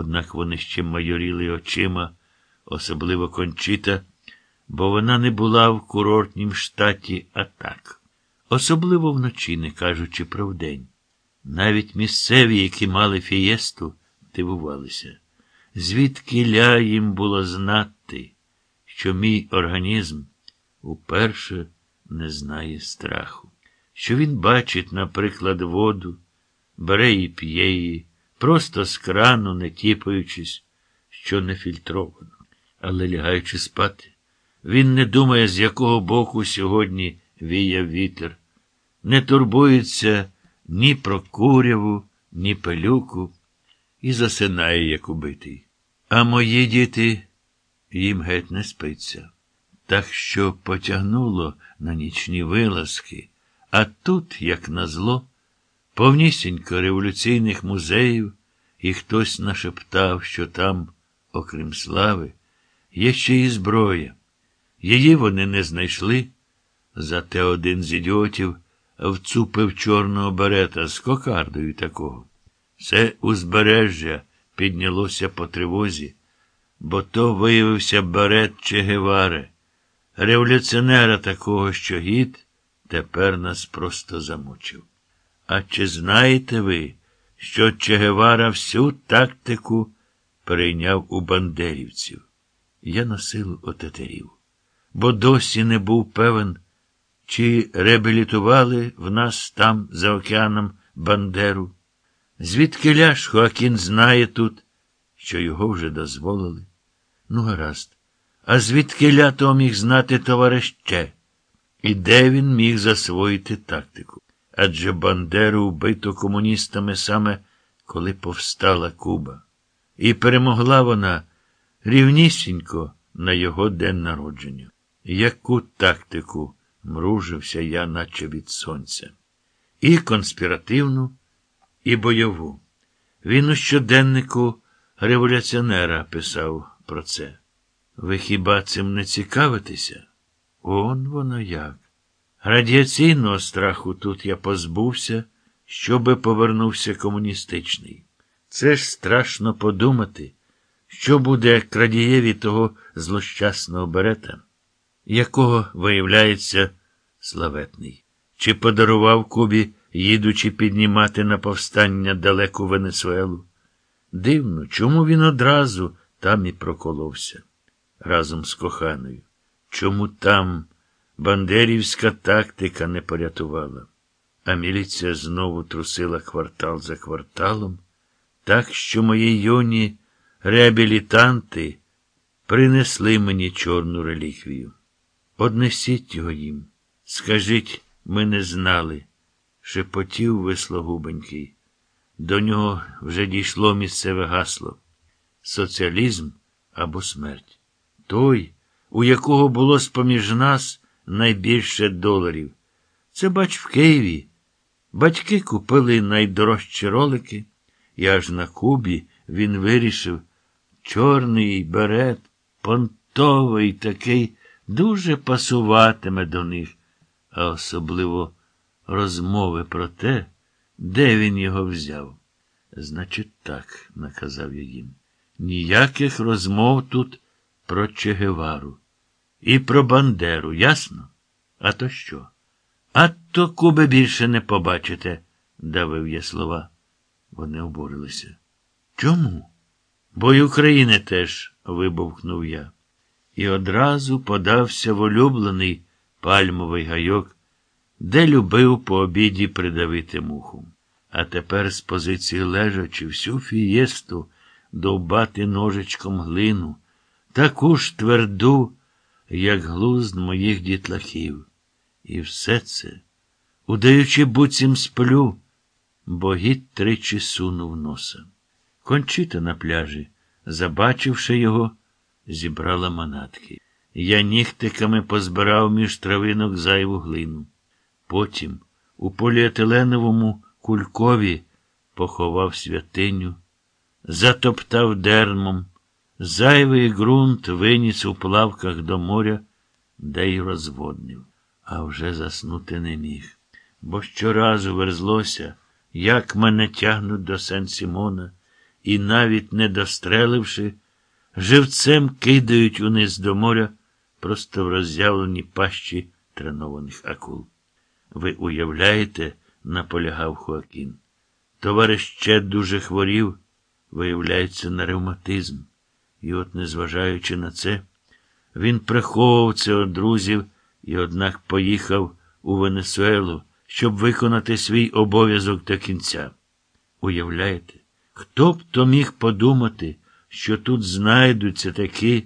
Однак вони ще майоріли очима, особливо кончита, бо вона не була в курортнім штаті, а так. Особливо вночі, не кажучи про вдень. Навіть місцеві, які мали фієсту, дивувалися. Звідки ля їм було знати, що мій організм уперше не знає страху, що він бачить, наприклад, воду, бере і п'є її, просто з крану, не тіпаючись, що не фільтровано. Але лягаючи спати, він не думає, з якого боку сьогодні віяв вітер, не турбується ні про куряву, ні пилюку, і засинає, як убитий. А мої діти їм геть не спиться. Так що потягнуло на нічні вилазки, а тут, як назло, повнісінько революційних музеїв, і хтось нашептав, що там, окрім слави, є ще і зброя. Її вони не знайшли, зате один з ідіотів вцупив чорного берета з кокардою такого. Все узбережжя піднялося по тривозі, бо то виявився берет Чегевари, революціонера такого, що гід тепер нас просто замучив. А чи знаєте ви, що Чегевара всю тактику прийняв у бандерівців? Я на отетерів, бо досі не був певен, чи реабілітували в нас там за океаном Бандеру. Звідки ляж Хоакін знає тут, що його вже дозволили? Ну, гаразд. А звідки ля то міг знати товарище? І де він міг засвоїти тактику? Адже Бандеру вбито комуністами саме коли повстала Куба. І перемогла вона рівнісінько на його день народження. Яку тактику мружився я, наче від сонця? І конспіративну, і бойову. Він у щоденнику революціонера писав про це. Ви хіба цим не цікавитеся? Он воно як. Радіаційного страху тут я позбувся, щоби повернувся комуністичний. Це ж страшно подумати, що буде крадієві того злощасного берета, якого, виявляється, славетний, чи подарував Кубі, їдучи піднімати на повстання далеку Венесуелу. Дивно, чому він одразу там і проколовся разом з коханою? Чому там бандерівська тактика не порятувала? А міліція знову трусила квартал за кварталом, так що мої юні реабілітанти принесли мені чорну реліквію. Однесіть його їм. Скажіть, ми не знали, шепотів вислогубенький. До нього вже дійшло місцеве гасло соціалізм або смерть. Той, у якого було з-поміж нас найбільше доларів. Це бач в Києві. Батьки купили найдорожчі ролики, і аж на Кубі він вирішив чорний берет, понтовий такий, дуже пасуватиме до них, а особливо розмови про те, де він його взяв. Значить, так, наказав я їм. Ніяких розмов тут про Чегевару. І про Бандеру, ясно? А то що? А то Куби більше не побачите, давив я слова. Вони обурилися. Чому? Бо й України теж, вибухнув я. І одразу подався в улюблений пальмовий гайок, де любив по обіді придавити муху. А тепер з позиції лежачи всю фієсту довбати ножичком глину, таку ж тверду, як глузд моїх дітлахів. І все це, удаючи буцім сплю, бо гід тричі сунув носа. Кончита на пляжі, забачивши його, зібрала манатки. Я нігтиками позбирав між травинок зайву глину. Потім у поліетиленовому кулькові поховав святиню, затоптав дермом, зайвий ґрунт виніс у плавках до моря, де й розводнив, а вже заснути не міг. Бо щоразу верзлося, як мене тягнуть до Сен Сімона, і, навіть не достреливши, живцем кидають униз до моря просто в роззявлені пащі тренованих акул. Ви уявляєте, наполягав Хоакін. Товариш ще дуже хворів, виявляється, на ревматизм. І от, незважаючи на це, він приховував це від друзів і, однак, поїхав у Венесуелу, щоб виконати свій обов'язок до кінця. Уявляєте, хто б то міг подумати, що тут знайдуться такі,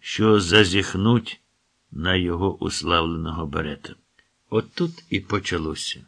що зазіхнуть на його уславленого берета. От тут і почалося.